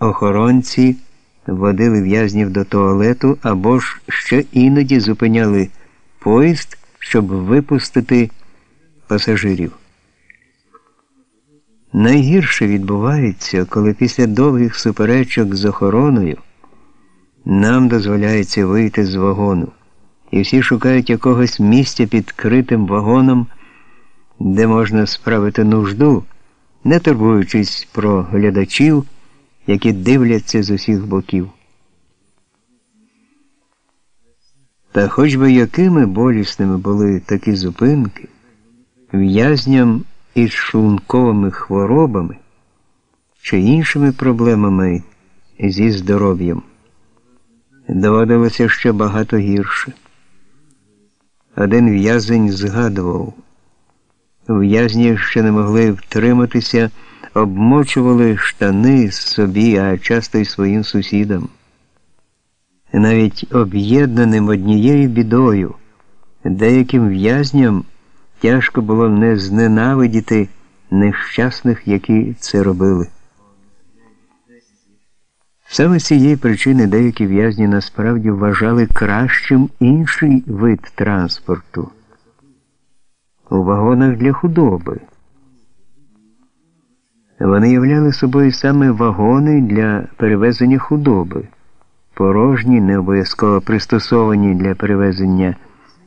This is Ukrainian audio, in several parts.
охоронці водили в'язнів до туалету або ж ще іноді зупиняли поїзд, щоб випустити пасажирів. Найгірше відбувається, коли після довгих суперечок з охороною нам дозволяється вийти з вагону, і всі шукають якогось місця під критим вагоном, де можна справити нужду, не турбуючись про глядачів, які дивляться з усіх боків. Та хоч би якими болісними були такі зупинки, в'язням із шлунковими хворобами чи іншими проблемами зі здоров'ям, доводилося ще багато гірше. Один в'язень згадував, в'язні, що не могли втриматися, обмочували штани собі, а часто й своїм сусідам. Навіть об'єднаним однією бідою, деяким в'язням тяжко було не зненавидіти нещасних, які це робили. Саме з цієї причини деякі в'язні насправді вважали кращим інший вид транспорту у вагонах для худоби. Вони являли собою саме вагони для перевезення худоби, порожні, не обов'язково пристосовані для перевезення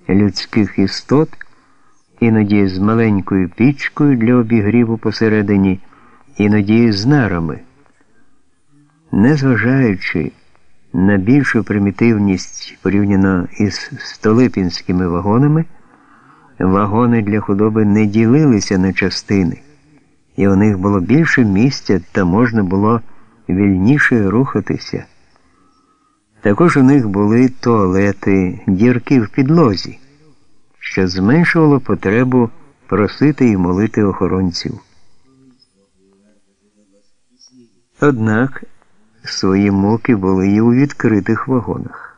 людських істот іноді з маленькою пічкою для обігріву посередині, іноді з нарами. Незважаючи на більшу примітивність порівняно із столипінськими вагонами, вагони для худоби не ділилися на частини, і у них було більше місця та можна було вільніше рухатися. Також у них були туалети, дірки в підлозі що зменшувало потребу просити і молити охоронців. Однак свої муки були і у відкритих вагонах.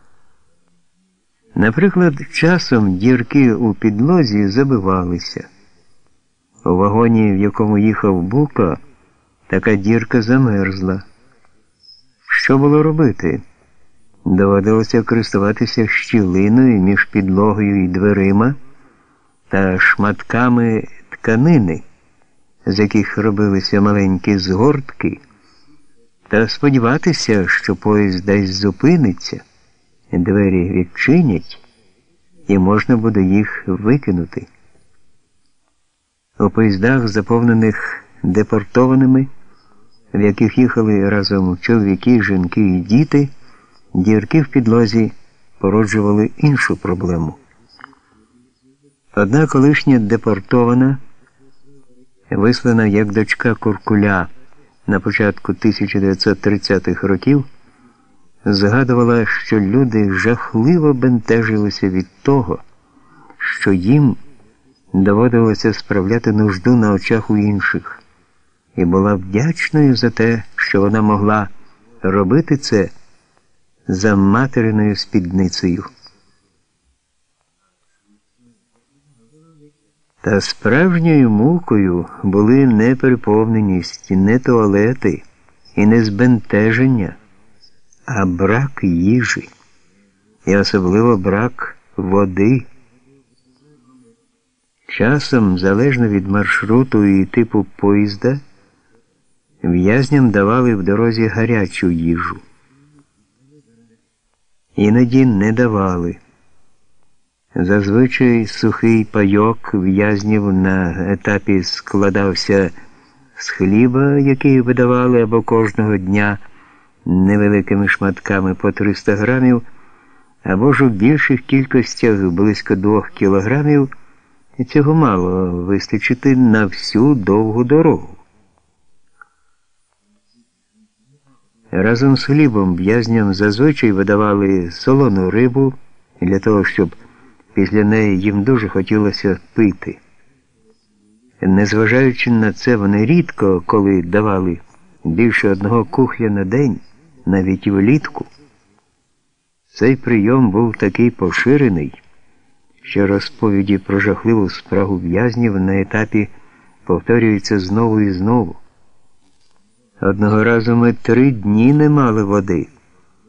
Наприклад, часом дірки у підлозі забивалися. У вагоні, в якому їхав Бука, така дірка замерзла. Що було робити? Доводилося користуватися щілиною між підлогою і дверима та шматками тканини, з яких робилися маленькі згортки, та сподіватися, що поїзд десь зупиниться, двері відчинять і можна буде їх викинути. У поїздах, заповнених депортованими, в яких їхали разом чоловіки, жінки і діти. Дірки в підлозі породжували іншу проблему. Одна колишня депортована, вислана як дочка Куркуля на початку 1930-х років, згадувала, що люди жахливо бентежилися від того, що їм доводилося справляти нужду на очах у інших, і була вдячною за те, що вона могла робити це за материною спідницею. Та справжньою мукою були не переповненість, не туалети і не збентеження, а брак їжі, і особливо брак води. Часом, залежно від маршруту і типу поїзда, в'язням давали в дорозі гарячу їжу іноді не давали. Зазвичай сухий пайок в'язнів на етапі складався з хліба, який видавали або кожного дня невеликими шматками по 300 грамів, або ж у більших кількостях близько 2 кілограмів, і цього мало вистачити на всю довгу дорогу. Разом з хлібом в'язням зазвичай видавали солону рибу для того, щоб після неї їм дуже хотілося пити. Незважаючи на це, вони рідко, коли давали більше одного кухля на день, навіть і влітку. Цей прийом був такий поширений, що розповіді про жахливу спрагу в'язнів на етапі повторюються знову і знову. Одного разу ми три дні не мали води.